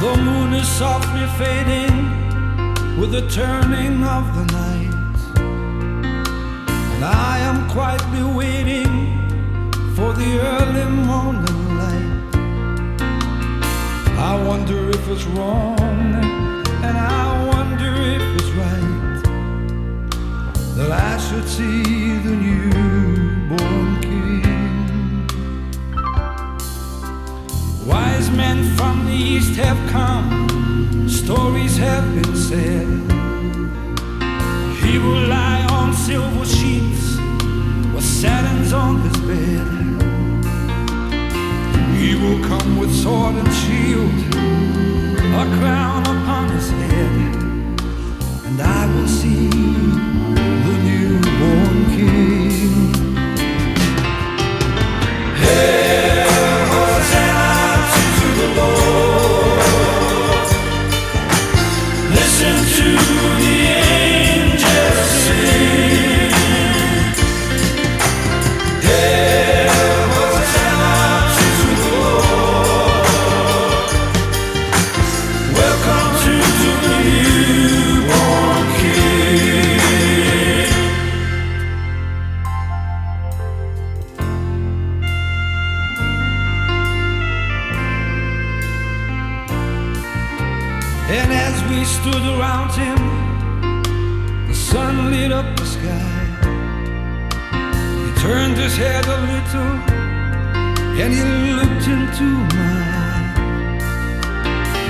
The moon is softly fading with the turning of the night. And I am quietly waiting for the early morning light. I wonder if it's wrong, have come, stories have been said. He will lie on silver sheets with satins on his bed. He will come with sword and shield, a crown upon his head, and I will see And as we stood around him, the sun lit up the sky. He turned his head a little and he looked into my eyes.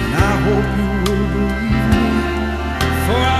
And I hope you will believe me, for I